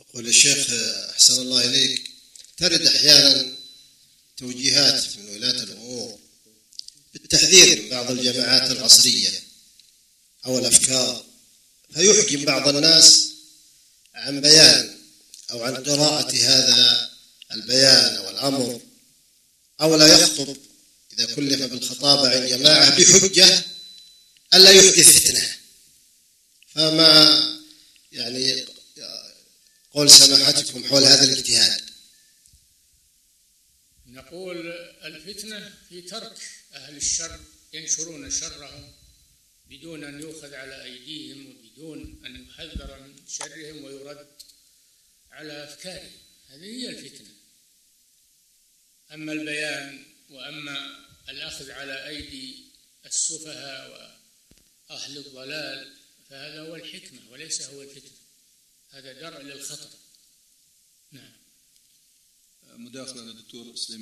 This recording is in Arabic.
يقول الشيخ أحسن الله إليك ترد أحيانا توجيهات من ولاة الأمور بالتحذير من بعض الجماعات العصرية أو الأفكار فيحجم بعض الناس عن بيان أو عن قراءة هذا البيان أو الأمر أو لا يخطب إذا كلف بالخطابة عن جماعة بحجة ألا يحدث فتنة. فما يعني قول سماحتكم حول هذا الاجتهاد. نقول الفتنة في ترك أهل الشر ينشرون شرهم بدون أن يؤخذ على أيديهم وبدون أن يحذر من شرهم ويرد على أفكارهم. هذه هي الفتنة. أما البيان وأما الأخذ على أيدي السفهاء وأهل الضلال فهذا هو الحكمة وليس هو الفتنة. هذا درء للخطر. نعم. مداخلة للدكتور سليمان.